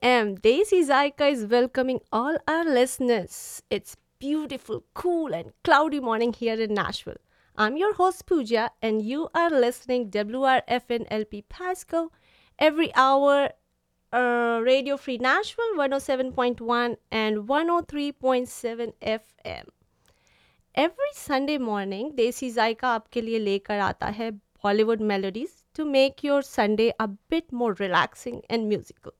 a.m. Desi Zaika is welcoming all our listeners. It's beautiful, cool, and cloudy morning here in Nashville. I'm your host Pooja, and you are listening WRFN LP Pasco every hour. Uh, Radio Free Nashville 107.1 and 103.7 FM. Every Sunday morning, देसी जायका आपके लिए लेकर आता है Bollywood melodies to make your Sunday a bit more relaxing and musical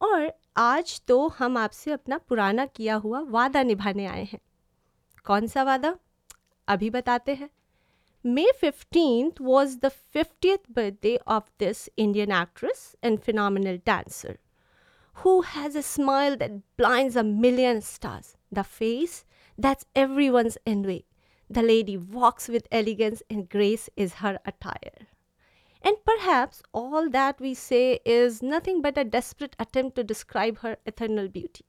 और आज तो हम आपसे अपना पुराना किया हुआ वादा निभाने आए हैं। कौन सा वादा? अभी बताते हैं। May fifteen was the fiftieth birthday of this Indian actress and phenomenal dancer who has a smile that blind a million stars the face that's every once and way the lady walks with elegance and grace is her attire And perhaps all that we say is nothing but a desperate attempt to describe her eternal beauty.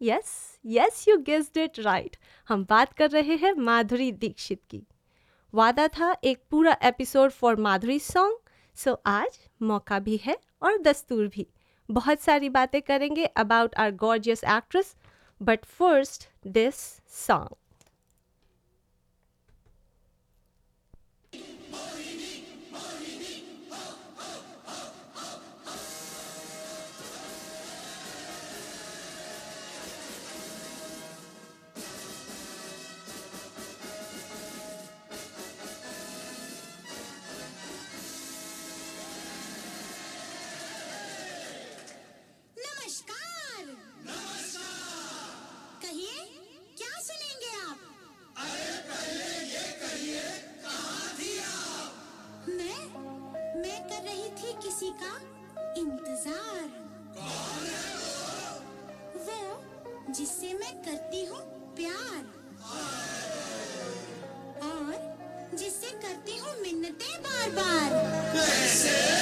Yes, yes, you guessed it right. हम बात कर रहे हैं माधुरी दीक्षित की वादा था एक पूरा episode for Madhuri song so आज मौका भी है और दस्तूर भी बहुत सारी बातें करेंगे about our gorgeous actress but first this song जिससे मैं करती हूँ प्यार। और जिससे करती हूँ मिन्नतें बार बार कैसे?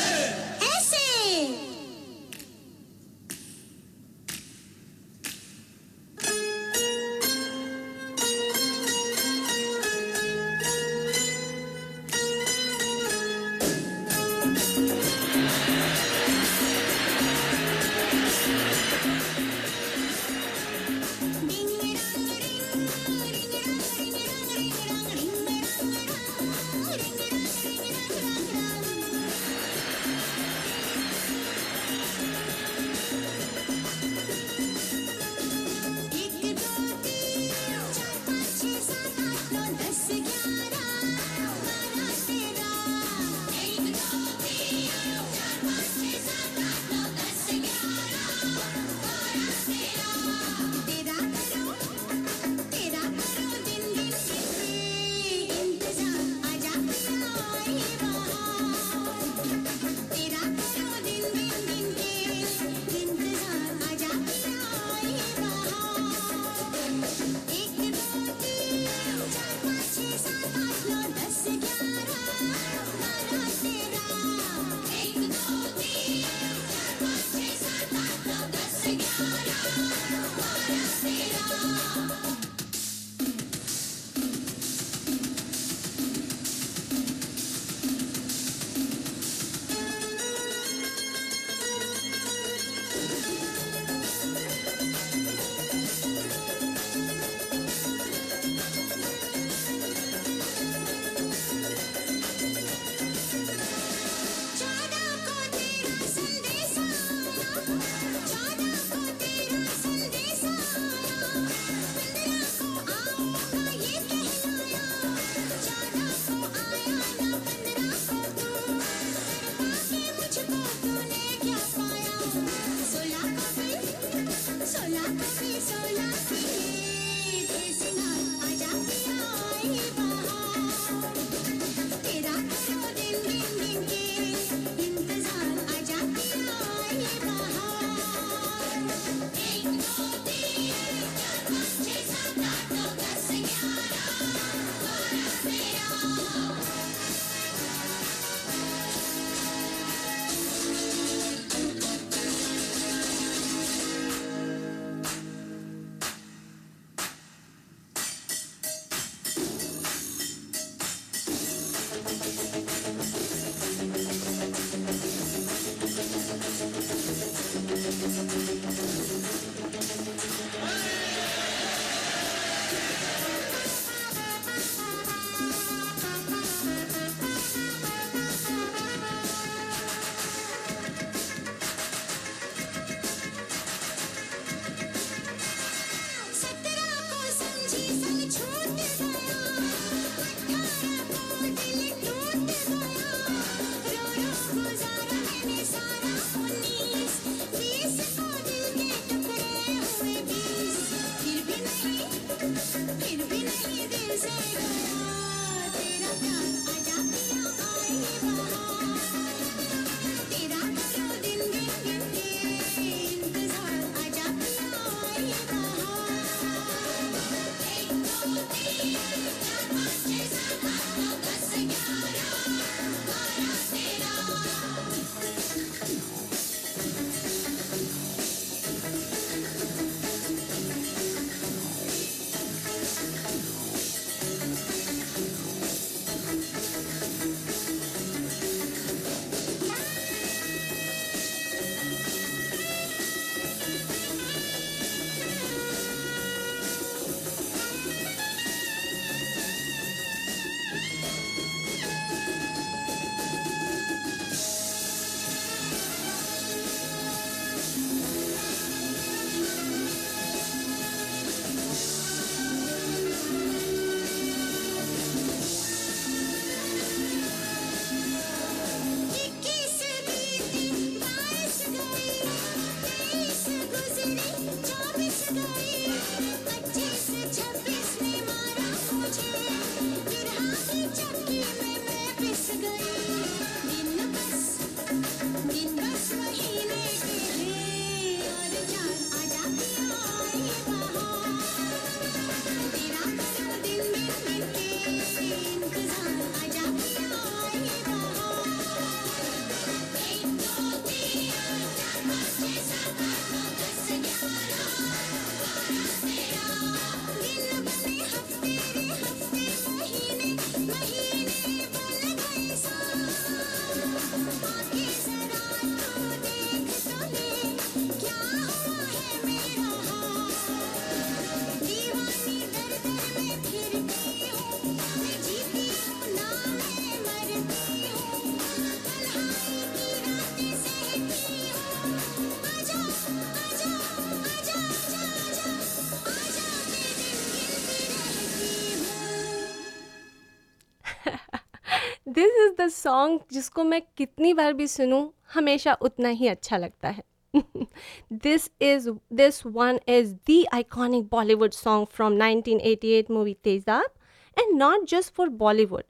सॉन्ग जिसको मैं कितनी बार भी सुनूं, हमेशा उतना ही अच्छा लगता है। This is this one is the iconic Bollywood song from 1988 movie Tezaab and not just for Bollywood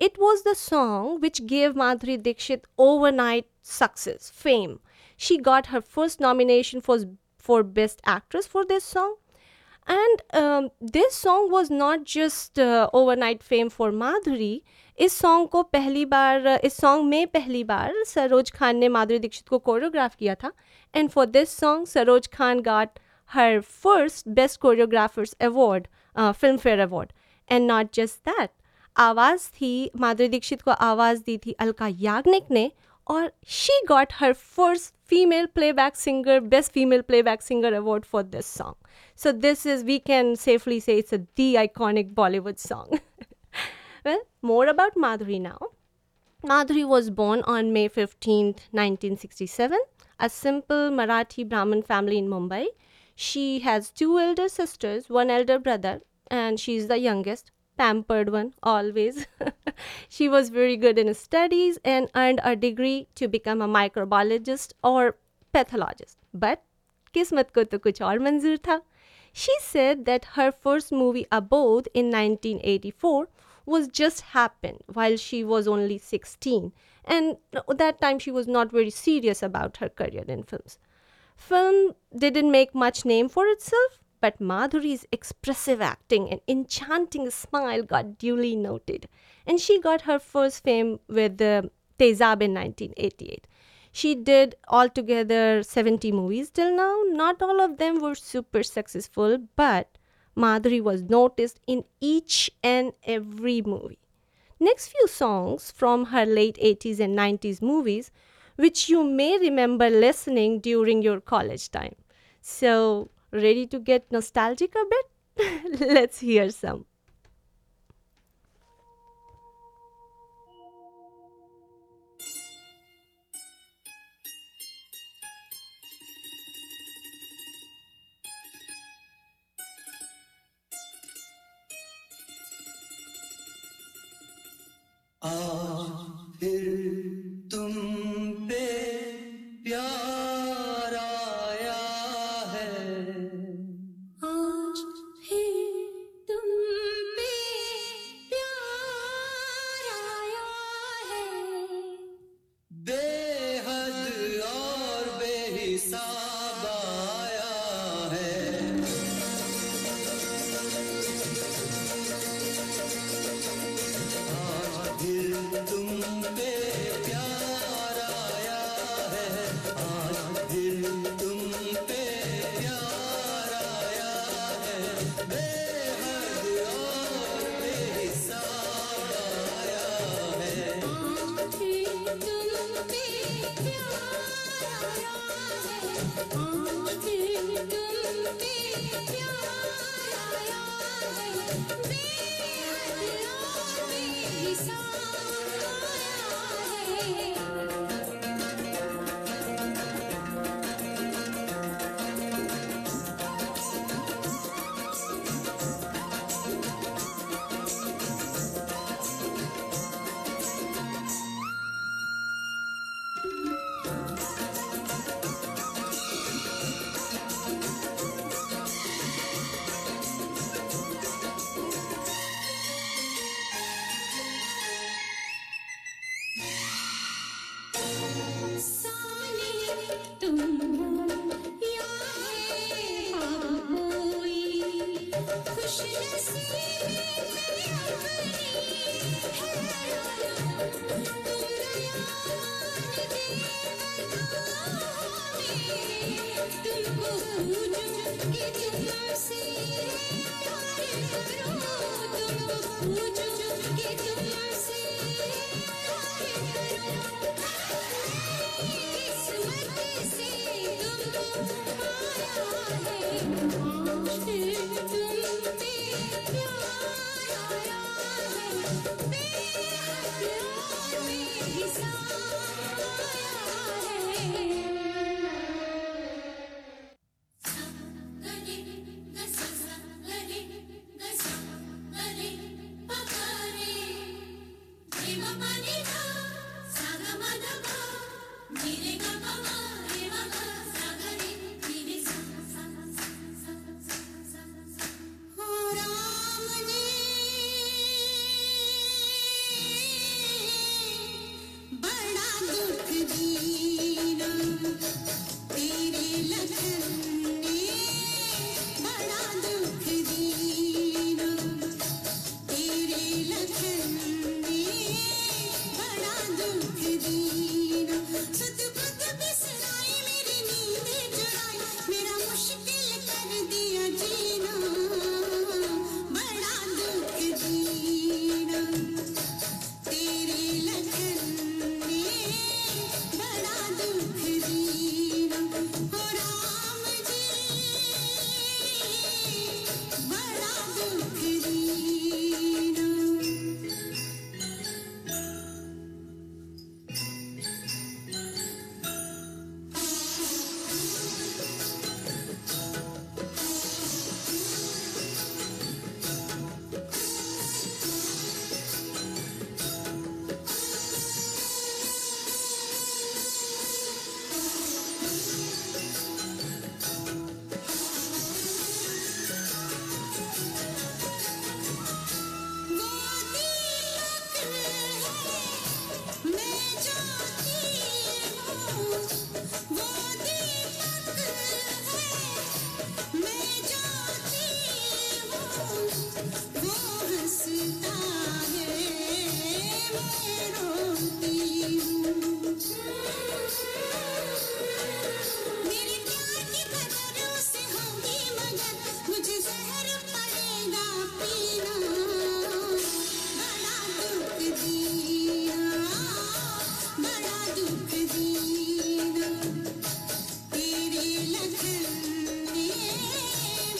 it was the song which gave Madhuri Dixit overnight success fame she got her first nomination for for best actress for this song And um, this song was not just uh, overnight fame for Madhuri. इस song को पहली बार इस song में पहली बार सरोज खान ने माधुरी दीक्षित को choreograph किया था। And for this song Saroj Khan got her first best choreographers award Filmfare award and not just that आवाज़ थी माधुरी दीक्षित को आवाज़ दी थी अलका याग्निक ने। or she got her first female playback singer best female playback singer award for this song. So this is we can safely say it's a the iconic bollywood song. Well more about madhuri now. Madhuri was born on may 15 1967 a simple marathi brahmin family in mumbai. She has two elder sisters one elder brother and she is the youngest pampered one always. She was very good in studies and earned a degree to become a microbiologist or pathologist. But kismat ko to kuch aur manzoor tha. She said that her first movie abode in 1984 was just happened while she was only 16 and that time she was not very serious about her career in films. Film didn't make much name for itself but Madhuri's expressive acting and enchanting smile got duly noted, and she got her first fame with the Tezab in 1988. She did altogether 70 movies till now. Not all of them were super successful, but Madhuri was noticed in each and every movie. Next few songs from her late 80s and 90s movies, which you may remember listening during your college time. So Ready to get nostalgic a bit? Let's hear some. आ, फिर तुम पे प्यार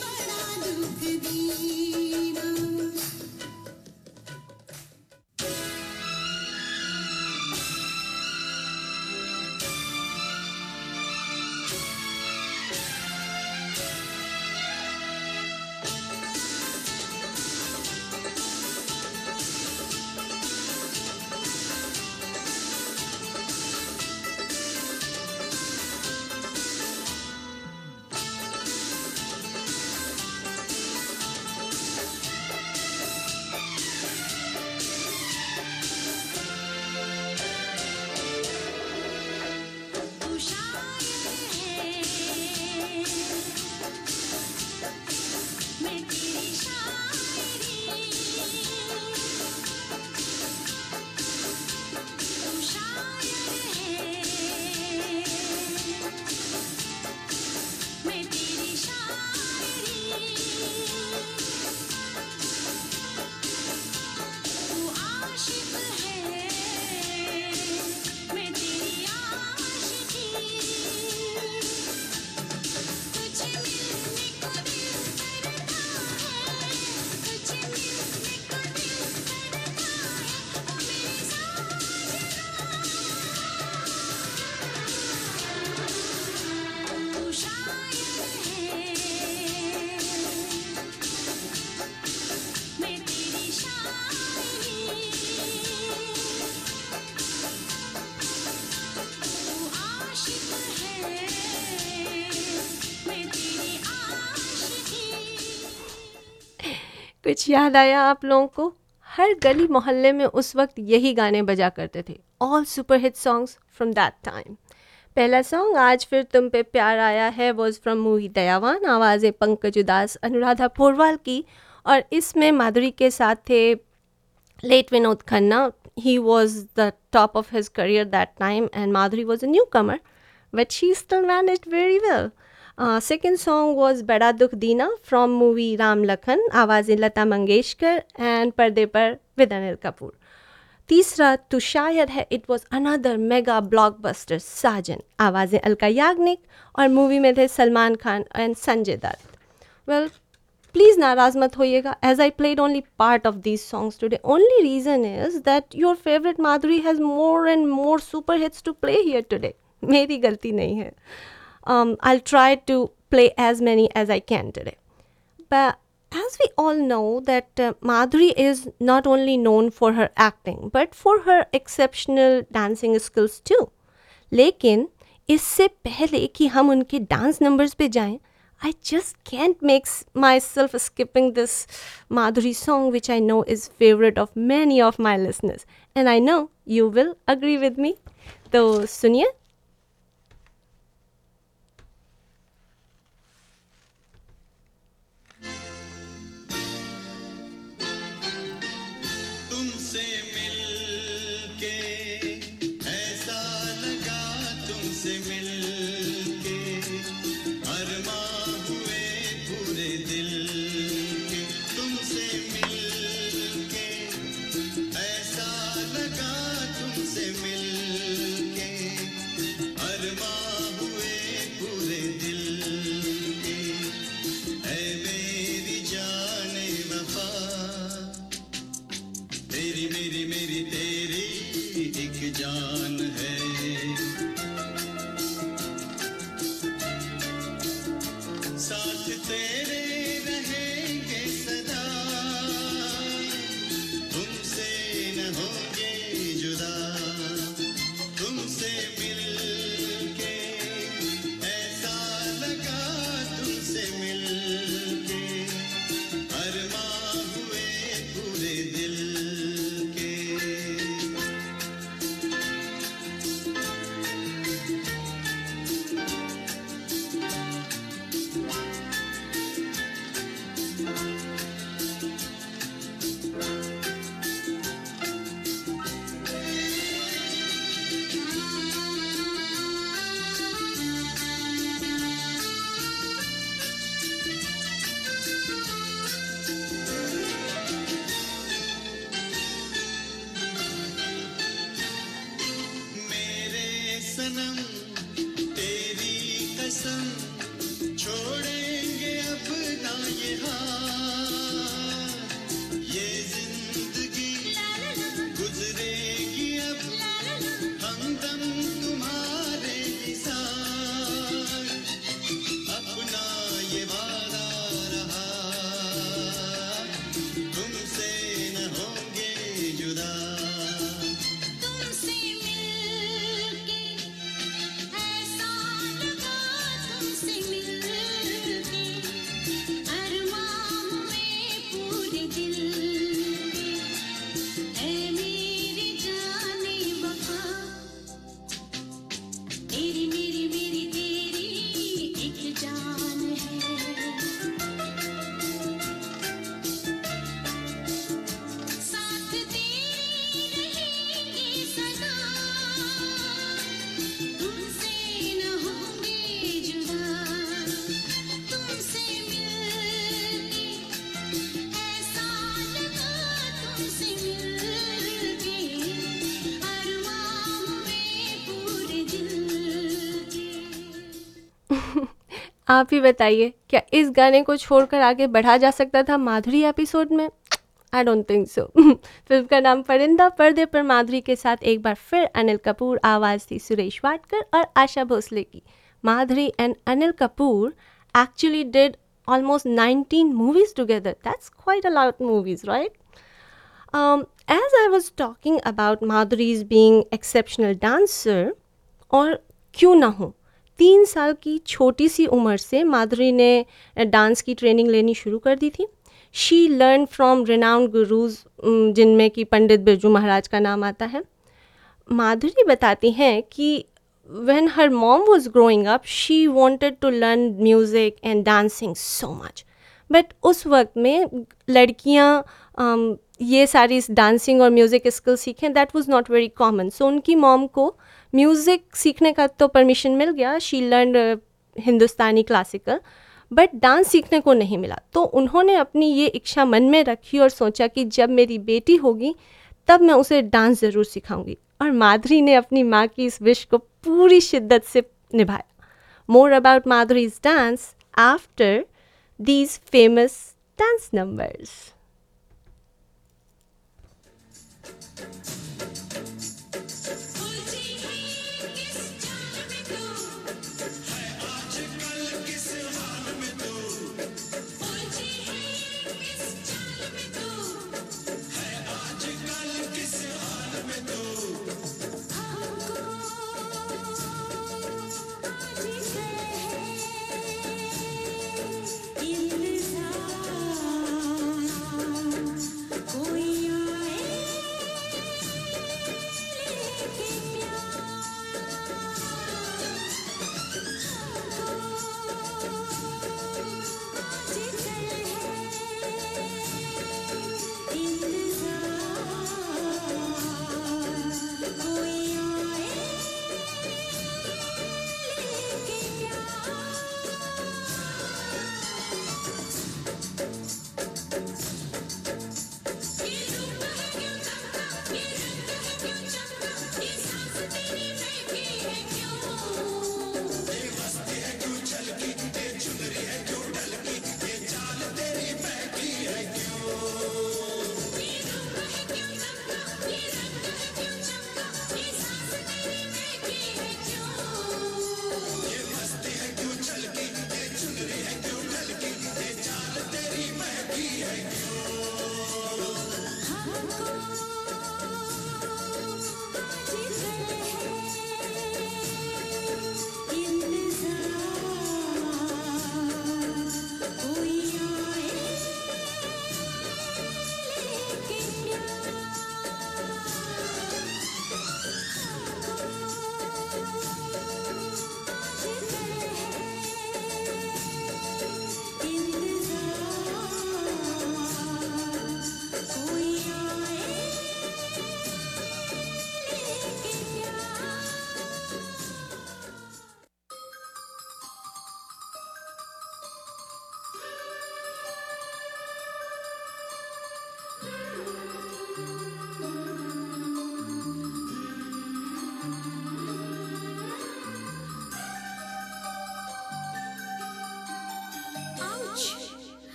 बड़ा दुख दीना। कुछ याद आया आप लोगों को? हर गली मोहल्ले में उस वक्त यही गाने बजा करते थे। All super hit songs from that time पहला सॉन्ग आज फिर तुम पे प्यार आया है वॉज़ फ्रॉम मूवी दयावान आवाज़ें पंकज उदास अनुराधा पोरवाल की और इसमें माधुरी के साथ थे late Vinod Khanna. He was the top of his career that time and madhuri was a newcomer but she still managed very very uh, second song was bada dukh dina from movie ram lakhan आवाज़ें Lata Mangeshkar and पर्दे पर with Anil Kapoor तीसरा तो शायद है it was another mega blockbuster Saajan आवाज़ें अलका याग्निक और movie में थे Salman Khan and Sanjay Dutt well please नाराज़ मत होइएगा as I played only part of these songs today only reason is that your favourite Madhuri has more and more super hits to play here today मेरी गलती नहीं है। I try to play as many as I can today as we all know that uh, madhuri is not only known for her acting but for her exceptional dancing skills too लेकिन इससे पहले कि हम उनके dance numbers पे जाएं I just can't make s- myself skipping this Madhuri song, which I know is favorite of many of my listeners, and I know you will agree with me. तो सुनिए आप ही बताइए क्या इस गाने को छोड़कर आगे बढ़ा जा सकता था माधुरी एपिसोड में? I don't think so film का नाम परिंदा पर्दे पर माधुरी के साथ एक बार फिर अनिल कपूर आवाज़ थी सुरेश वाडकर और आशा भोसले की। Madhuri and Anil Kapoor almost 19 movies together. That's quite a lot of movies right? Um, as I was talking about Madhuri's being exceptional dancer, और क्यों ना हो? तीन साल की छोटी सी उम्र से माधुरी ने डांस की ट्रेनिंग लेनी शुरू कर दी थी। She learn from renowned gurus जिनमें कि पंडित बिरजू महाराज का नाम आता है। माधुरी बताती हैं कि when her mom was growing up, she wanted to learn music and dancing so much. But उस वक्त में लड़कियाँ ये सारी डांसिंग और म्यूज़िक स्किल सीखें that was not very common so उनकी मॉम को म्यूज़िक सीखने का तो परमिशन मिल गया। She learn Hindustani classical but dance सीखने को नहीं मिला। तो उन्होंने अपनी ये इच्छा मन में रखी और सोचा कि जब मेरी बेटी होगी, तब मैं उसे डांस ज़रूर सिखाऊँगी। और माधुरी ने अपनी माँ की इस विश को पूरी शिद्दत से निभाया। More about Madhuri's dance after these famous dance numbers.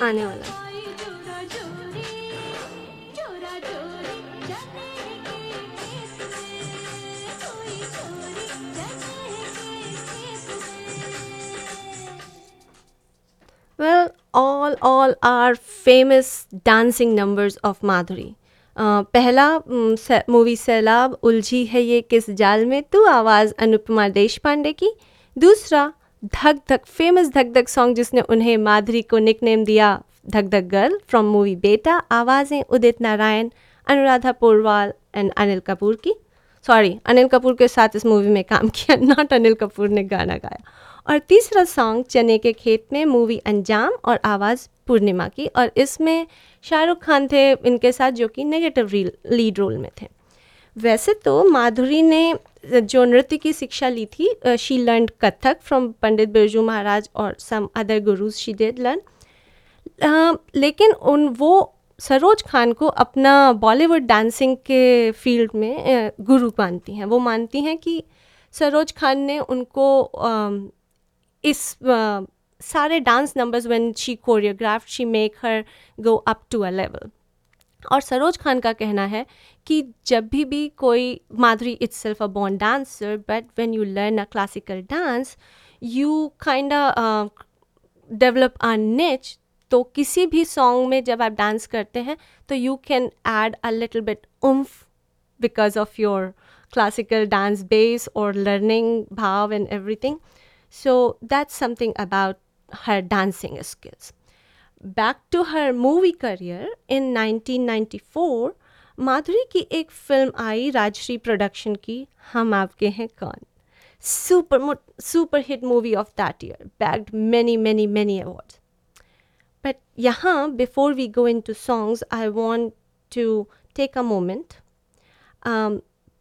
के खेत में Well, all all are famous dancing numbers of Madhuri. Uh, पहला मूवी सैलाब उलझी है ये किस जाल में तू आवाज़ अनुपमा देश पांडे की दूसरा धक धक फ़ेमस धक धक सॉन्ग जिसने उन्हें माधुरी को निकनेम दिया, धक धक गर्ल फ्रॉम मूवी बेटा आवाज़ें उदित नारायण, अनुराधा पोरवाल एंड अनिल कपूर की। सॉरी अनिल कपूर के साथ इस मूवी में काम किया नॉट अनिल कपूर ने गाना गाया। और तीसरा सॉन्ग चने के खेत में मूवी अंजाम और आवाज़ पूर्णिमा की। और इसमें शाहरुख खान थे इनके साथ जो कि नेगेटिव लीड रोल में थे। वैसे तो माधुरी ने जो नृत्य की शिक्षा ली थी she learn Kathak from Pandit Birju Maharaj और some other gurus she did learn. लेकिन उन, वो सरोज खान को अपना बॉलीवुड डांसिंग के फ़ील्ड में गुरु मानती हैं। वो मानती हैं कि सरोज खान ने उनको इस सारे dance numbers when she choreograph she make her go up to a level और सरोज खान का कहना है कि जब भी भी कोई Madhuri itself a born dancer but when you learn a classical dance you kind develop a niche तो किसी भी सॉन्ग में जब आप डांस करते हैं तो you can add a little bit oomph because of your classical dance base or learning bhav and everything. So that's something about her dancing skills. Back to her movie career in 1994 Madhuri की एक film आई Rajshree production की, Hum Aapke Hain Kaun? Super super hit movie of that year bagged many many many award but यहाँ before we go into songs I want to take a moment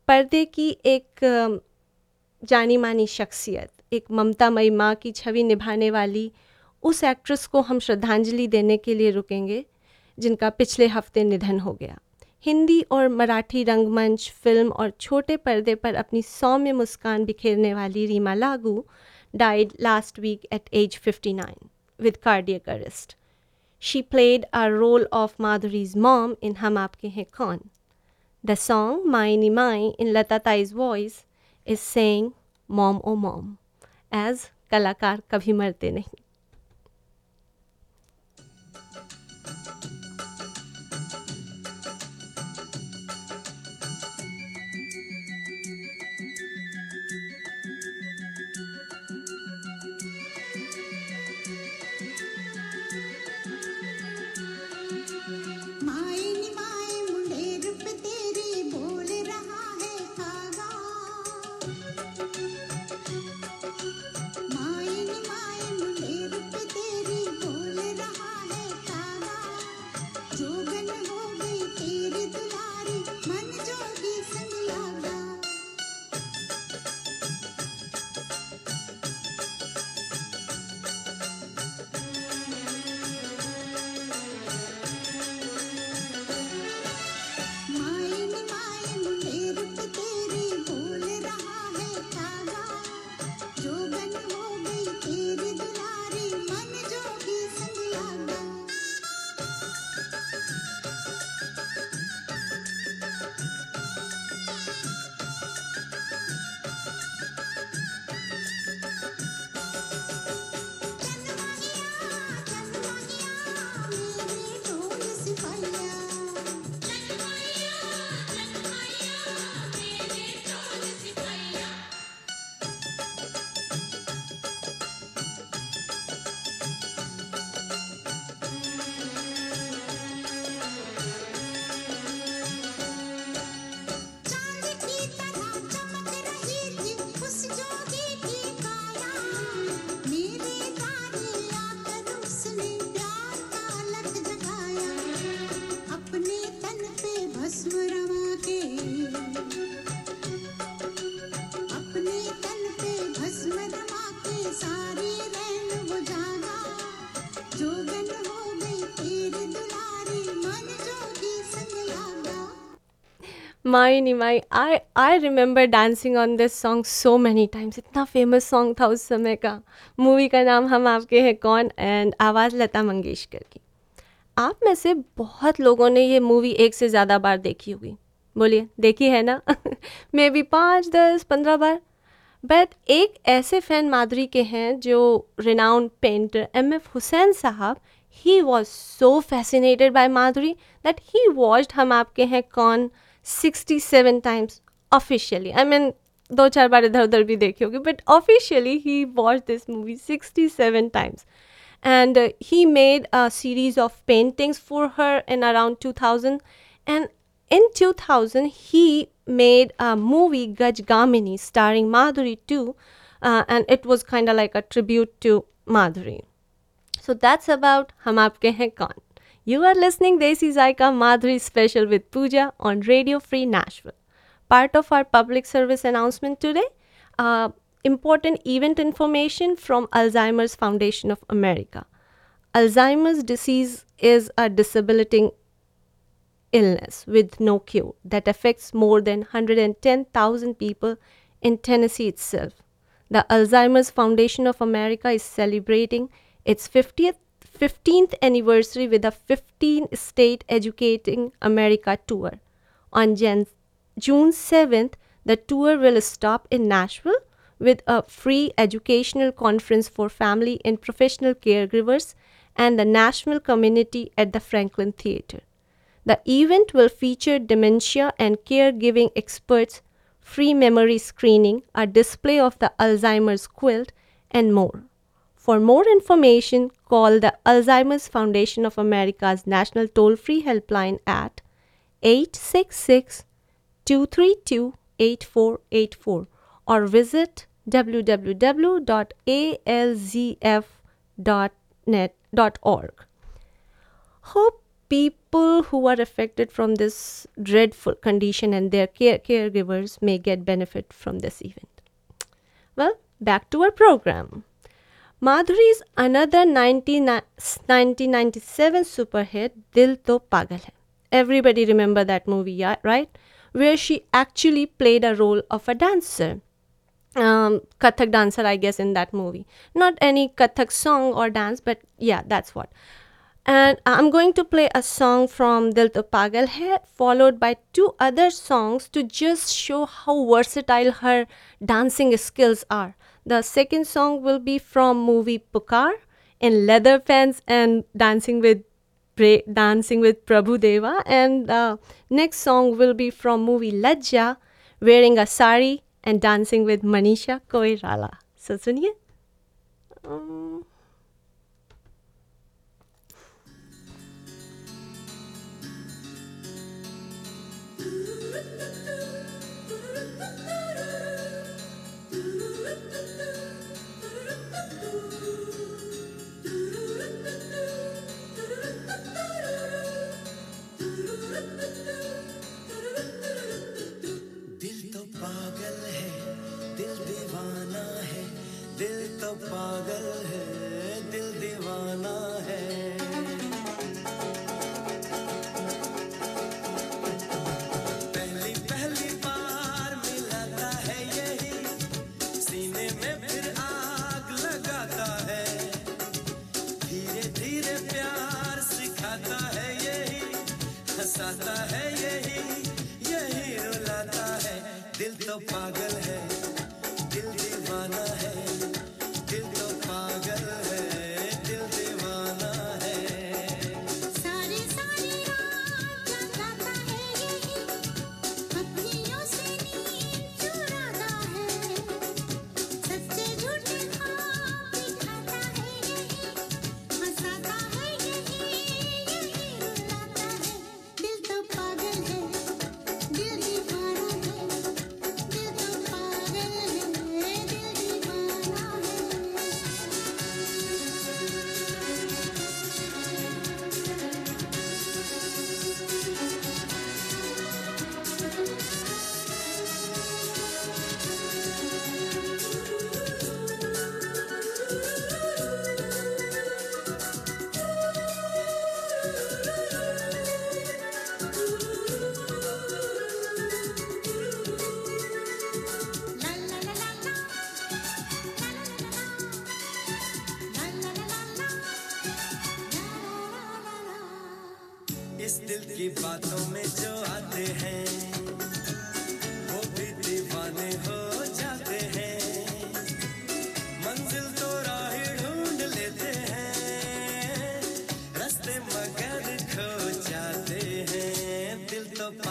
पर्दे की एक um, जानी मानी शख्सियत, एक ममता मई माँ की छवि निभाने वाली उस एक्ट्रेस को हम श्रद्धांजलि देने के लिए रुकेंगे, जिनका पिछले हफ़्ते निधन हो गया। हिंदी और मराठी रंगमंच, फ़िल्म और छोटे पर्दे पर अपनी सौम्य मुस्कान बिखेरने वाली Reema Lagoo died last week at age 59 with cardiac arrest she played a role of Madhuri's mom in Hum Aapke Hain Kaun the song माई नी माई in Lata ताइज voice is sang mom oh mom as कलाकार कभी मरते नहीं माई नी माई I I remember dancing on this song so many times इतना famous song था उस समय का। मूवी का नाम हम आपके हैं कौन? एंड आवाज़ लता मंगेशकर की। आप में से बहुत लोगों ने ये मूवी एक से ज़्यादा बार देखी होगी। बोलिए, देखी है ना? मे बी पाँच, दस, पंद्रह बार। बट एक ऐसे फ़ैन माधुरी के हैं जो renowned painter M F Husain sahab he was so fascinated by Madhuri that he watched Hum Aapke Hain Kaun? Sixty seven times officially I mean दो चार बार इधर उधर भी देखी होगी but officially he watch this movie sixty seven times uh, he made a series of paintings for her in around 2000 and in 2000 he made a movie gaj gamini starring madhuri too uh, and it was kind of like a tribute to madhuri so that's about hum aapke hain kaun you are listening desi zaika madhuri special with pooja on radio free nashville part of our public service announcement today uh, important event information from Alzheimer's Foundation of America. Alzheimer's disease is a debilitating illness with no cure that affects more than 110,000 people in Tennessee itself. The Alzheimer's Foundation of America is celebrating its 50th 15th anniversary with a 15 state educating America tour. On Jan- June 7th, the tour will stop in Nashville with a free educational conference for family and professional caregivers and the Nashville community at the Franklin Theater. The event will feature dementia and caregiving experts, free memory screening, a display of the Alzheimer's quilt, and more. For more information, call the Alzheimer's Foundation of America's national toll free helpline at 866 232 8484 or visit www.alzf.net.org. Hope people who are affected from this dreadful condition and their care- caregivers may get benefit from this event. Well, back to our program. Madhuri's another 19, 1997 super hit, Dil To Pagal Hai. Everybody remember that movie, right? Where she actually played a role of a dancer. Um, Kathak dancer, I guess, in that movie. Not any Kathak song or dance, but yeah, that's what. And I'm going to play a song from Dil To Pagal Hai, followed by two other songs to just show how versatile her dancing skills are. The second song will be from movie Pukar in leather pants and dancing with dancing with Prabhu Deva, and the next song will be from movie Lajja, wearing a sari and dancing with Manisha Koirala. So suniye. Um, पागल है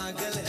पागल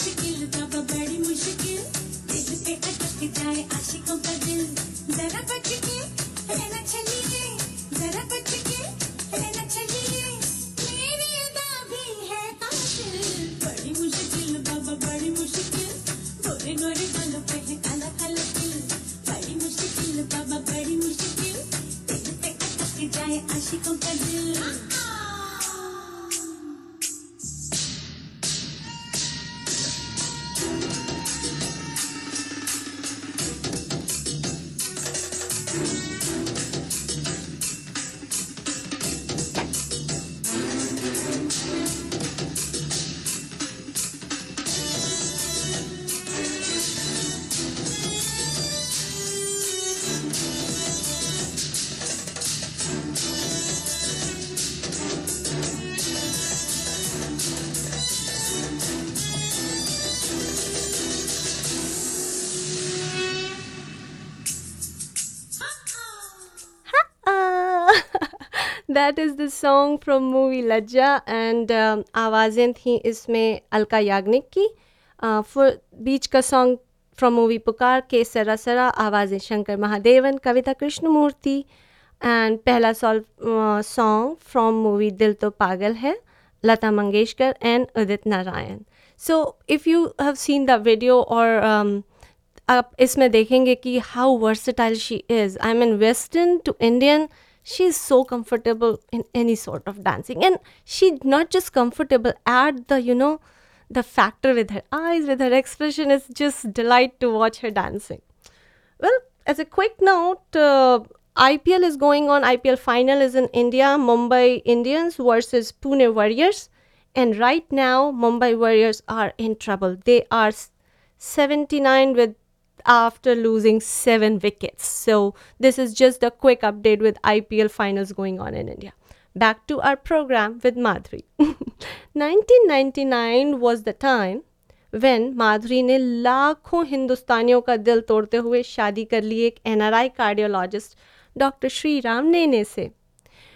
she that is the song from movie Lajja and आवाज़ें थी इसमें अलका याग्निक की full बीच का song from movie पुकार के सरा सरा आवाज़ें शंकर महादेवन कविता कृष्णमूर्ति एंड पहला song from movie Dil To Pagal Hai Lata Mangeshkar and Udit Narayan so if you have seen the video और आप इसमें देखेंगे कि how versatile she is I mean western to Indian she is so comfortable in any sort of dancing. And she not just comfortable add the you know the factor with her eyes with her expression is just delight to watch her dancing. Well as a quick note uh, ipl is going on. Ipl final is in india mumbai indians versus pune warriors. And right now mumbai warriors are in trouble. They are 79 with after losing seven wickets. So, this is just a quick update with IPL finals going on in India. Back to our program with Madhuri. 1999 was the time when Madhuri ने लाखों हिंदुस्तानियों का दिल तोड़ते हुए शादी कर ली एक NRI cardiologist doctor Shri Ram Nene से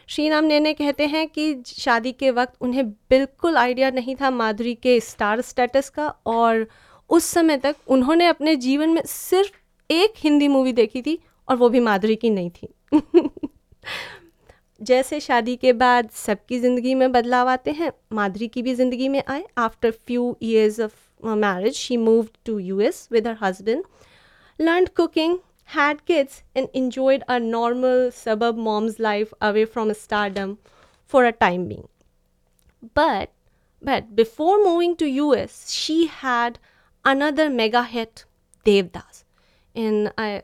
श्री राम नेने कहते हैं कि शादी के वक्त उन्हें बिल्कुल आइडिया नहीं था माधुरी के स्टार स्टेटस का और उस समय तक उन्होंने अपने जीवन में सिर्फ़ एक हिंदी मूवी देखी थी और वो भी माधुरी की नहीं थी। जैसे शादी के बाद सबकी ज़िंदगी में बदलाव आते हैं, माधुरी की भी ज़िंदगी में आए। After few years of marriage she move to U S with her husband learn cooking had kids and enjoyed a normal suburb moms life away from stardom for a time being but but before moving to U S she had another mega hit, Devdas. In I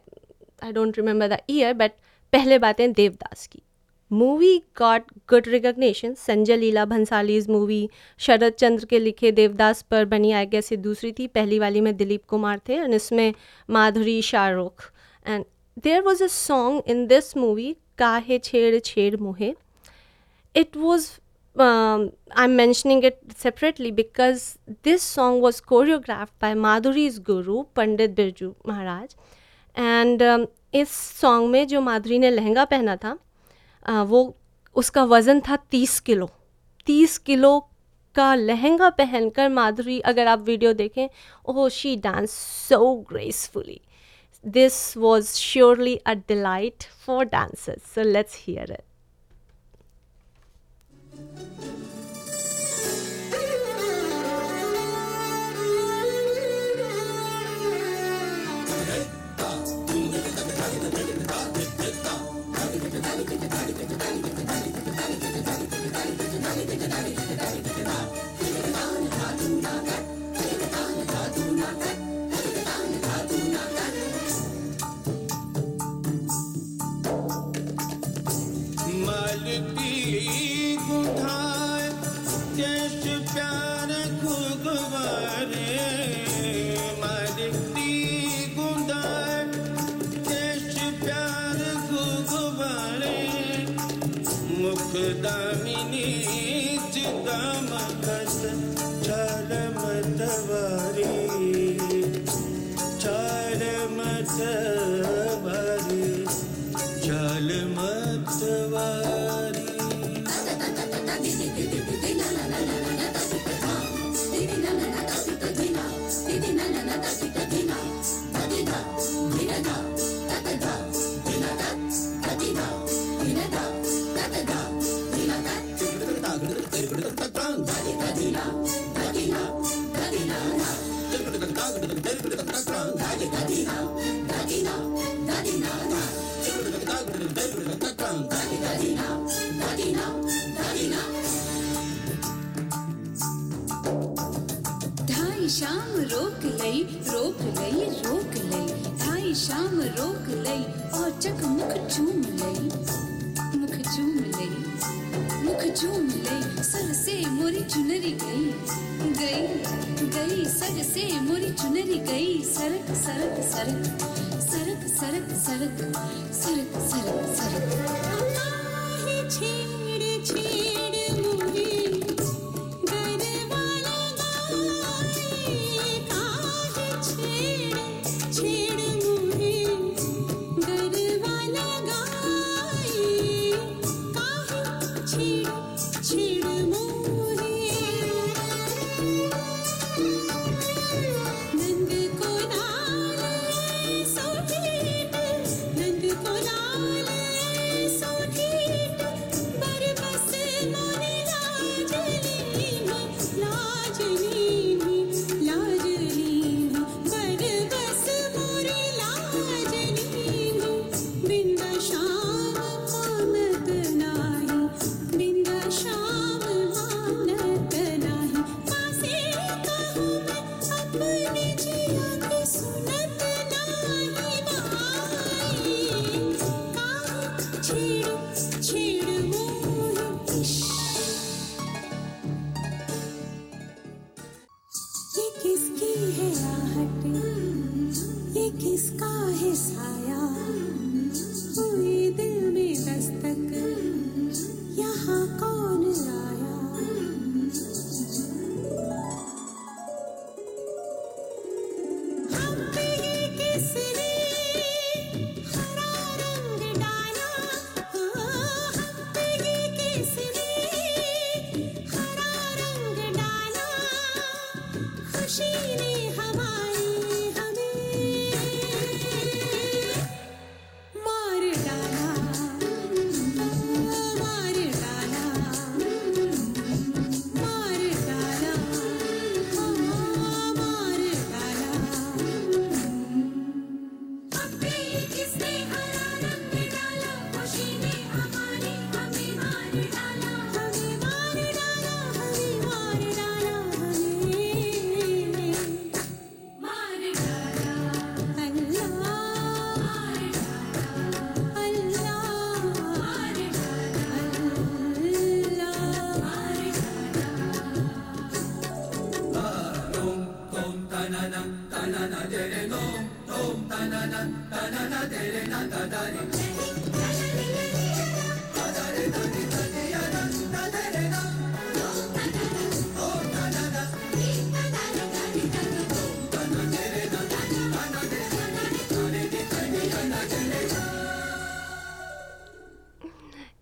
I don't remember the year, but पहले बातें देवदास की। Movie got good recognition Sanjay Leela Bhansali's movie Sharad Chandra के लिखे देवदास पर बनी I guess ये दूसरी थी। पहली वाली में दिलीप कुमार थे और इसमें Madhuri Shahrukh. And there was a song in this movie काहे छेड़ छेड़ मुहे। It was I am mentioning it separately because this song was choreographed by Madhuri's guru, Pandit Birju Maharaj. And um, इस सॉन्ग में जो माधुरी ने लहंगा पहना था uh, वो उसका वज़न था तीस किलो। तीस किलो का लहंगा पहनकर माधुरी अगर आप वीडियो देखें ओह she dance so gracefully this was surely a delight for dancers so let's hear it thank you शाम रोक लई रोक लई रोक लई। ढाई शाम रोक लई और चक मुख चूम लई। मुख चूम लई, मुख चूम लई, सर से मोरी चुनरी गई। गई गई, सर से मोरी चुनरी गई। सरक सरक सरक सरक सरक सरक सरक सरक सरक।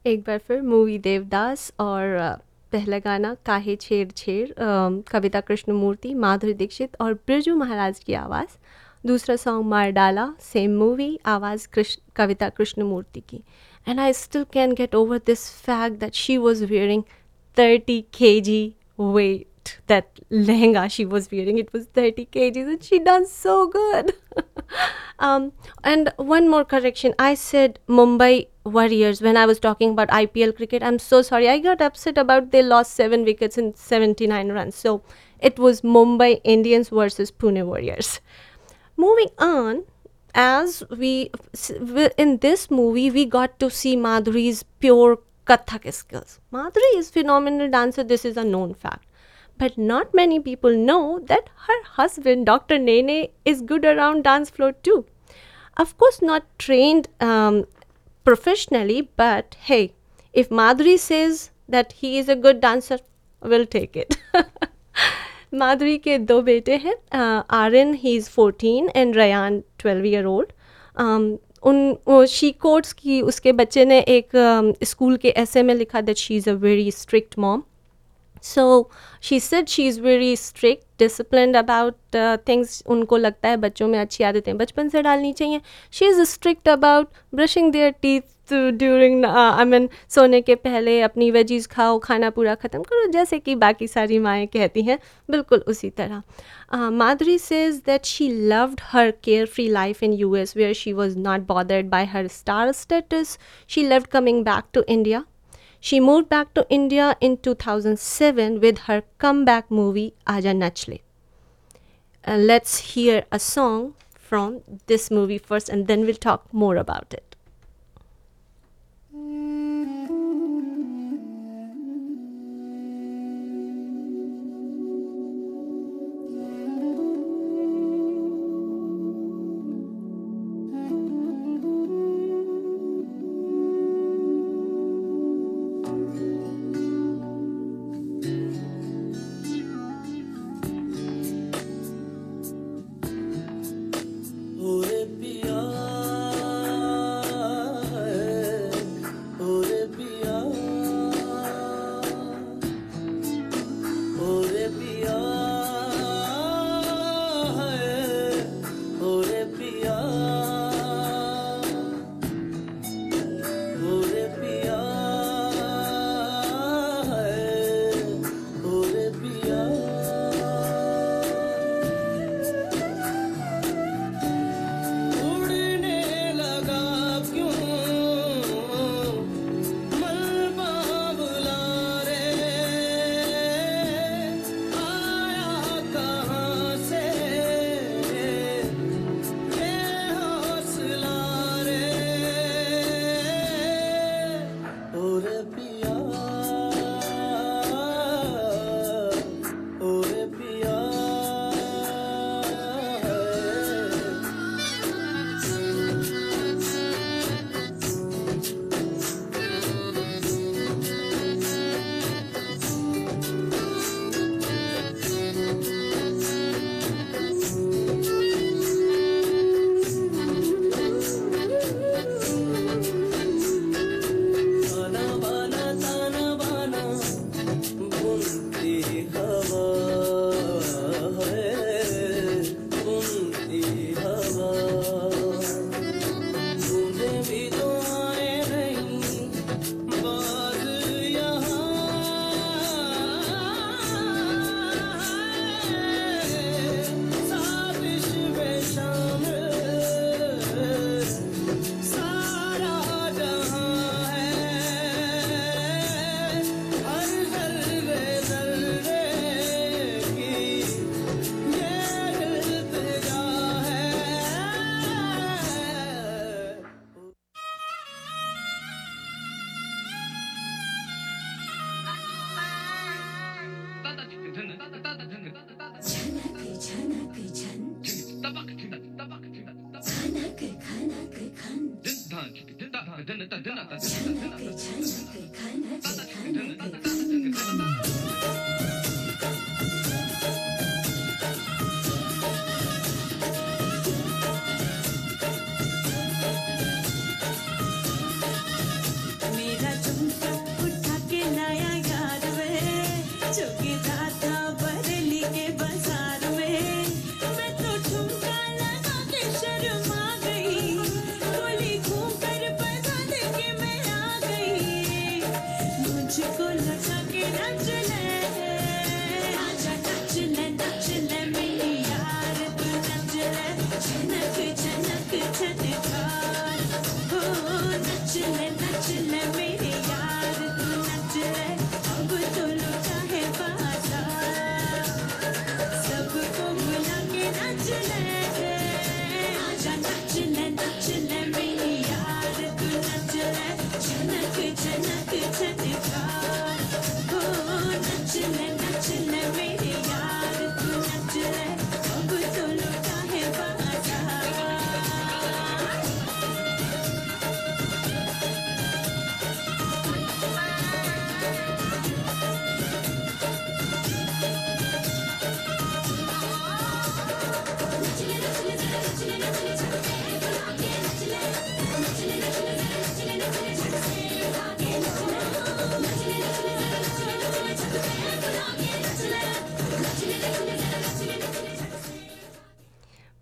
एक बार फिर मूवी देवदास और पहला गाना काहे छेड़ छेड़ कविता कृष्णमूर्ति, माधुरी दीक्षित और बिरजू महाराज की आवाज़। दूसरा सॉन्ग मार डाला सेम मूवी आवाज़ कृष्ण, कविता कृष्णमूर्ति की। And I still can get over this fact that she was wearing 30 kg weight. That lehenga she was wearing, it was 30 kgs and she she so so good and one more correction I said mumbai warriors when i was talking about ipl cricket i'm so sorry. I got upset about they lost seven wickets in 79 runs. So it was mumbai indians versus pune warriors. Moving on as we in this movie we got to see madhuri's pure kathak skills. Madhuri is phenomenal dancer this is a known fact. But not many people know that her husband dr nene is good around dance floor too. Of course not trained um, professionally, but hey, if madhuri says that he is a good dancer, we'll take it. Madhuri के दो बेटे हैं Aryan he is fourteen and Ryan twelve year old उन she quotes की उसके बच्चे ने एक स्कूल के ऐसे में लिखा that she is a very strict mom so she said she is very strict discipline about things उनको लगता है बच्चों में अच्छी आदतें बचपन से डालनी चाहिए। She is strict about brushing their teeth during I mean सोने के पहले अपनी वेजीज खाओ, खाना पूरा ख़त्म करो, जैसे कि बाकी सारी माएँ कहती हैं, बिल्कुल उसी तरह। Madhuri says that she loved her carefree life in U S where she was not bothered by her star status she loved coming back to India She moved back to India in 2007 with her comeback movie Aja Nachle. Uh, let's hear a song from this movie first and then we'll talk more about it. ओरे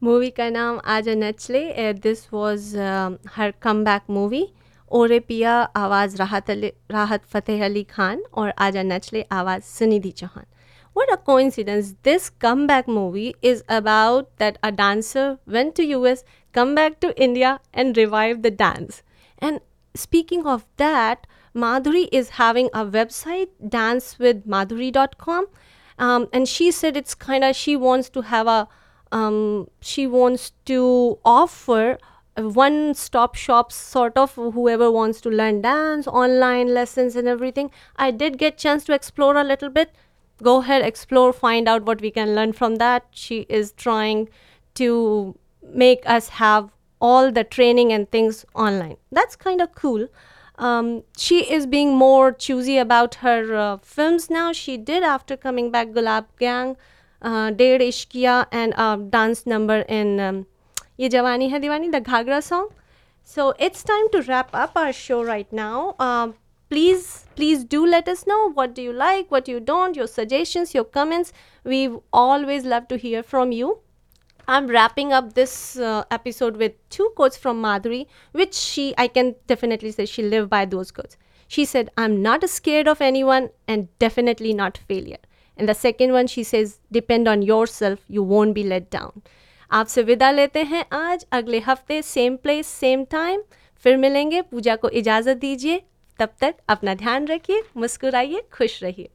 movie का नाम Aaja Nachle this was her comeback movie O Re Piya आवाज़ राहत अली राहत फ़तेह अली खान और आजा नचले आवाज़ Sunidhi Chauhan What a coincidence. This comeback movie is about that a dancer went to US, come back to India and revive the dance. And speaking of that, Madhuri is having a website, dancewithmadhuri.com. Um, and she said it's kind of, she wants to have a, um, she wants to offer one stop shop sort of whoever wants to learn dance online lessons and everything. I did get chance to explore a little bit. Go ahead explore find out what we can learn from that. She is trying to make us have all the training and things online. That's kind of cool. Um, she is being more choosy about her uh, films now. She did after coming back gulab gang Dead Ishkiya and a dance number in um, Ye Jawani Hai the Ghagra song. So it's time to wrap up our show right now. Please, please do let us know what do you like, what you don't, your suggestions, your comments. We always love to hear from you. I'm wrapping up this uh, episode with two quotes from Madhuri, which she, I can definitely say she lived by those quotes. She said, I'm not scared of anyone and definitely not failure. And the one one, she says, depend on yourself, you won't be let down. आपसे विदा लेते हैं आज अगले हफ़्ते same place same time फिर मिलेंगे। पूजा को इजाज़त दीजिए। तब तक अपना ध्यान रखिए मुस्कुराइए खुश रहिए।